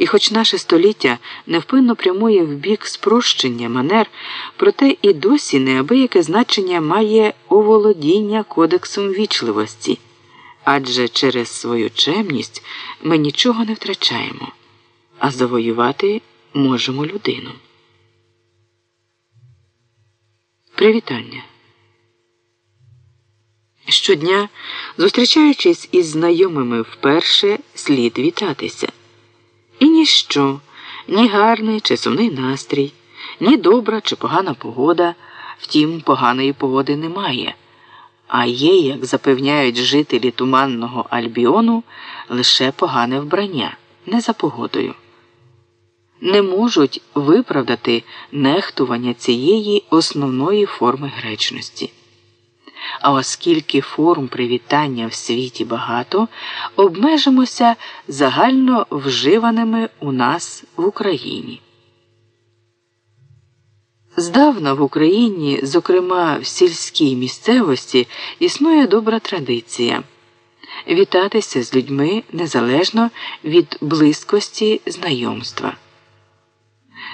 І хоч наше століття невпинно прямує в бік спрощення манер, проте і досі неабияке значення має оволодіння кодексом вічливості, адже через свою чемність ми нічого не втрачаємо, а завоювати можемо людину. Привітання. Щодня, зустрічаючись із знайомими вперше, слід вітатися. І ніщо, ні гарний чи сумний настрій, ні добра чи погана погода, втім, поганої погоди немає. А є, як запевняють жителі туманного Альбіону, лише погане вбрання, не за погодою. Не можуть виправдати нехтування цієї основної форми гречності. А оскільки форм привітання в світі багато, обмежимося загально вживаними у нас в Україні. Здавна в Україні, зокрема в сільській місцевості, існує добра традиція вітатися з людьми незалежно від близькості знайомства.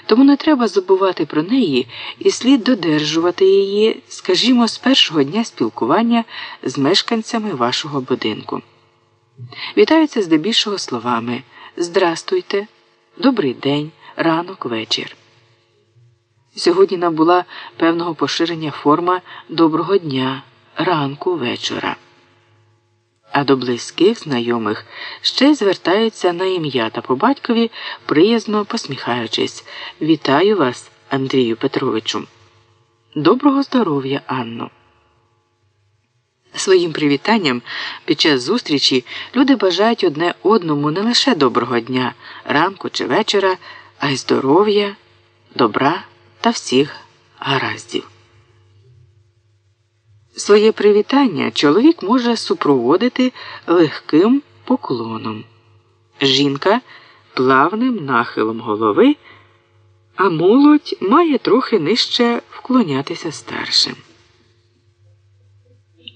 Тому не треба забувати про неї і слід додержувати її, скажімо, з першого дня спілкування з мешканцями вашого будинку. Вітаються здебільшого словами Здрастуйте, добрий день, ранок, вечір. Сьогодні набула певного поширення форма доброго дня, ранку, вечора а до близьких знайомих ще й звертаються на ім'я та по батькові, приязно посміхаючись. Вітаю вас, Андрію Петровичу. Доброго здоров'я, Анно. Своїм привітанням під час зустрічі люди бажають одне одному не лише доброго дня, ранку чи вечора, а й здоров'я, добра та всіх гараздів. Своє привітання чоловік може супроводити легким поклоном, жінка плавним нахилом голови, а молодь має трохи нижче вклонятися старшим.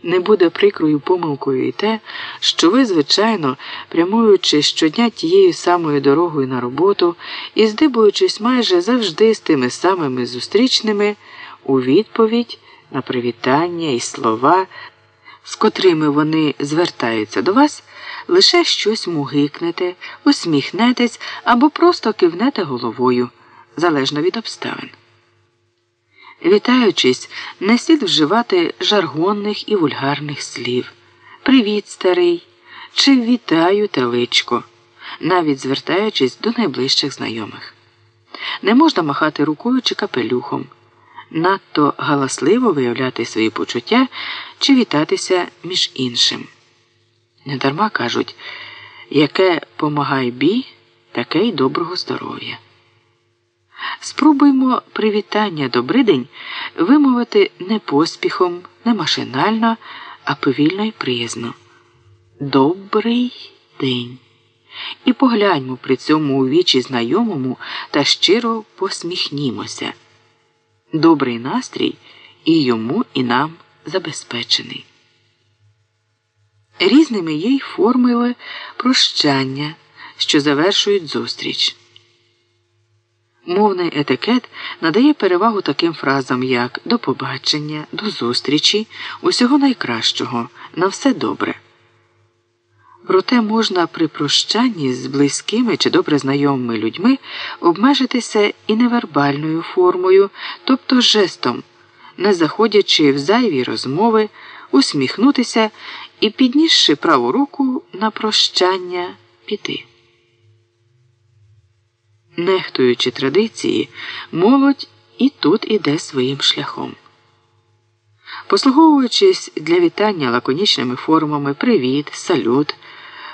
Не буде прикрою помилкою і те, що ви, звичайно, прямуючи щодня тією самою дорогою на роботу і здибуючись майже завжди з тими самими зустрічними, у відповідь на привітання і слова, з котрими вони звертаються до вас, лише щось мугикнете, усміхнетесь або просто кивнете головою, залежно від обставин. Вітаючись, не слід вживати жаргонних і вульгарних слів. Привіт, старий, чи вітаю теличко, навіть звертаючись до найближчих знайомих. Не можна махати рукою чи капелюхом надто галасливо виявляти свої почуття чи вітатися між іншим. Недарма кажуть, яке помагай бі, таке й доброго здоров'я. Спробуймо привітання добрий день вимовити не поспіхом, не машинально, а повільно і приязно. Добрий день. І погляньмо при цьому у вічі знайомому та щиро посміхнімося добрий настрій і йому, і нам забезпечений. Різними є й формули прощання, що завершують зустріч. Мовний етикет надає перевагу таким фразам, як до побачення, до зустрічі, усього найкращого, на все добре. Проте можна при прощанні з близькими чи добре знайомими людьми обмежитися і невербальною формою, тобто жестом, не заходячи в зайві розмови, усміхнутися і, піднісши праву руку на прощання, піти. Нехтуючи традиції, молодь і тут іде своїм шляхом. Послуговуючись для вітання лаконічними формами привіт, салют.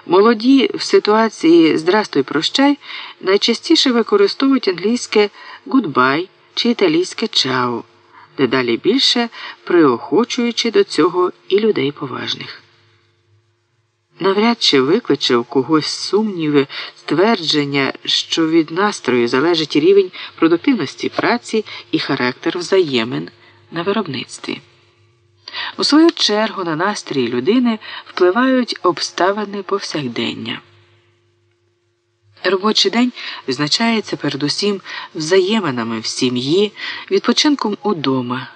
Молоді в ситуації Здрастуй прощай найчастіше використовують англійське гудбай чи італійське чао, дедалі більше приохочуючи до цього і людей поважних. Навряд чи викличе у когось сумніви ствердження, що від настрою залежить рівень продуктивності праці і характер взаємин на виробництві. У свою чергу на настрій людини впливають обставини повсякдення. Робочий день визначається передусім взаєминами в сім'ї, відпочинком удома.